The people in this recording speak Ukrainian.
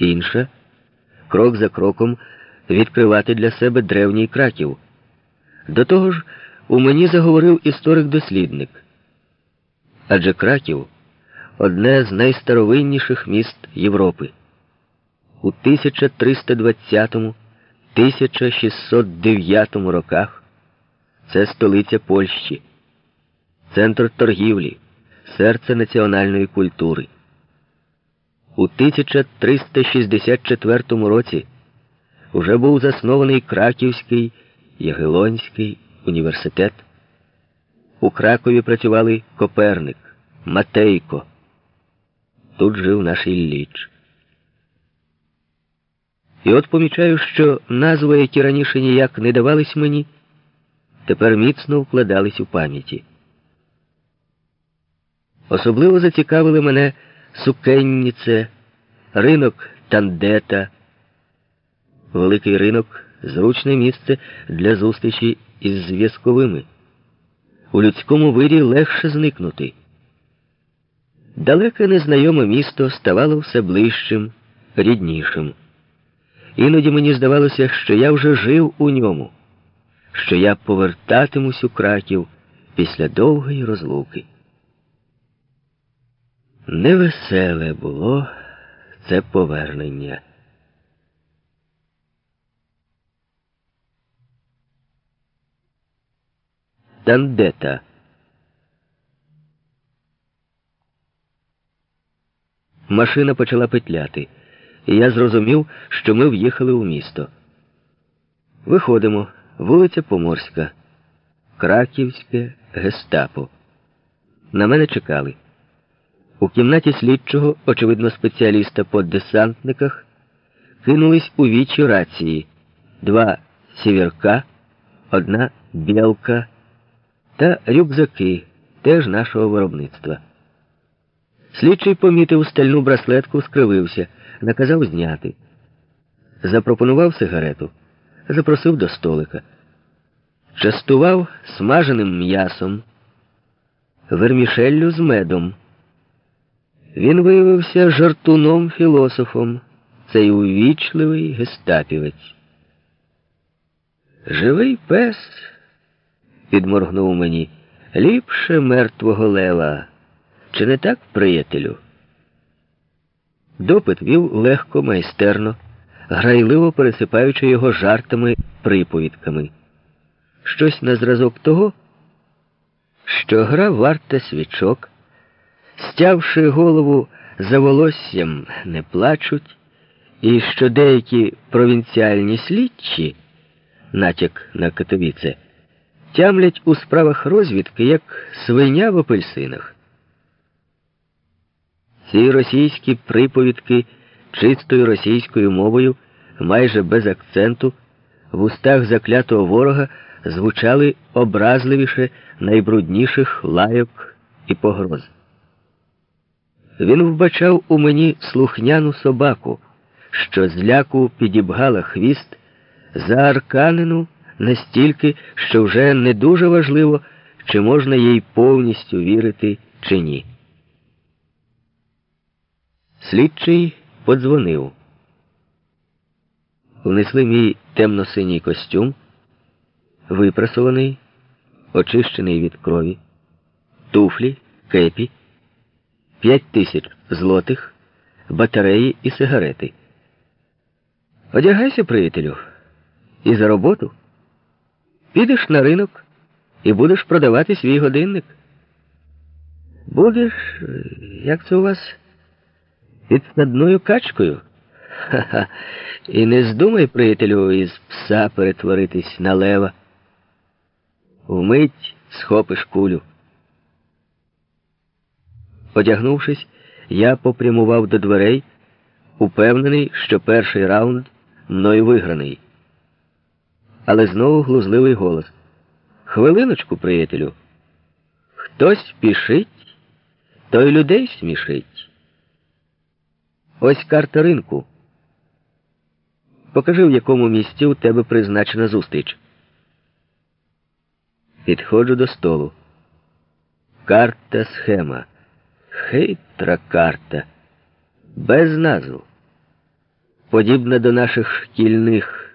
Інша крок за кроком відкривати для себе древній краків. До того ж, у мені заговорив історик-дослідник. Адже Краків одне з найстаровинніших міст Європи. У 1320-1609 роках це столиця Польщі, центр торгівлі, серце національної культури. У 1364 році вже був заснований Краківський Ягелонський університет. У Кракові працювали Коперник, Матейко. Тут жив наш Ілліч. І от помічаю, що назви, які раніше ніяк не давались мені, тепер міцно вкладались у пам'яті. Особливо зацікавили мене Сукенніце, ринок Тандета, великий ринок зручне місце для зустрічі із зв'язковими. У людському вирі легше зникнути. Далеке незнайоме місто ставало все ближчим, ріднішим. Іноді мені здавалося, що я вже жив у ньому, що я повертатимусь у краків після довгої розлуки. Невеселе було це повернення. Тандета. Машина почала петляти, і я зрозумів, що ми в'їхали у місто. Виходимо, вулиця Поморська, Краківське гестапо. На мене чекали. У кімнаті слідчого, очевидно, спеціаліста по десантниках, кинулись у вічі рації два сіверка, одна білка та рюкзаки теж нашого виробництва. Слідчий помітив стальну браслетку, скривився, наказав зняти. Запропонував сигарету, запросив до столика, частував смаженим м'ясом, вермішеллю з медом. Він виявився жартуном філософом, цей увічливий гестапівець. Живий пес, підморгнув мені, ліпше мертвого лева. Чи не так, приятелю? Допит вів легко, майстерно, грайливо пересипаючи його жартами, приповідками. Щось на зразок того, що гра варта свічок. Стявши голову за волоссям, не плачуть, і що деякі провінціальні слідчі, натяк на Катовіце, тямлять у справах розвідки, як свиня в апельсинах. Ці російські приповідки чистою російською мовою, майже без акценту, в устах заклятого ворога звучали образливіше найбрудніших лайок і погроз. Він вбачав у мені слухняну собаку, що зляку підібгала хвіст за арканину настільки, що вже не дуже важливо, чи можна їй повністю вірити, чи ні. Слідчий подзвонив. Внесли мій темно-синій костюм, випрасований, очищений від крові, туфлі, кепі п'ять тисяч злотих, батареї і сигарети. Одягайся, приятелю, і за роботу. Підеш на ринок і будеш продавати свій годинник. Будеш, як це у вас, підснадною качкою? Ха-ха. І не здумай, приятелю, із пса перетворитись на лева. Вмить схопиш кулю. Одягнувшись, я попрямував до дверей, упевнений, що перший раунд мною виграний. Але знову глузливий голос. Хвилиночку, приятелю. Хтось пішить, той людей смішить. Ось карта ринку. Покажи, в якому місці у тебе призначена зустріч. Підходжу до столу. Карта схема. Хитра карта, без назв. подібна до наших шкільних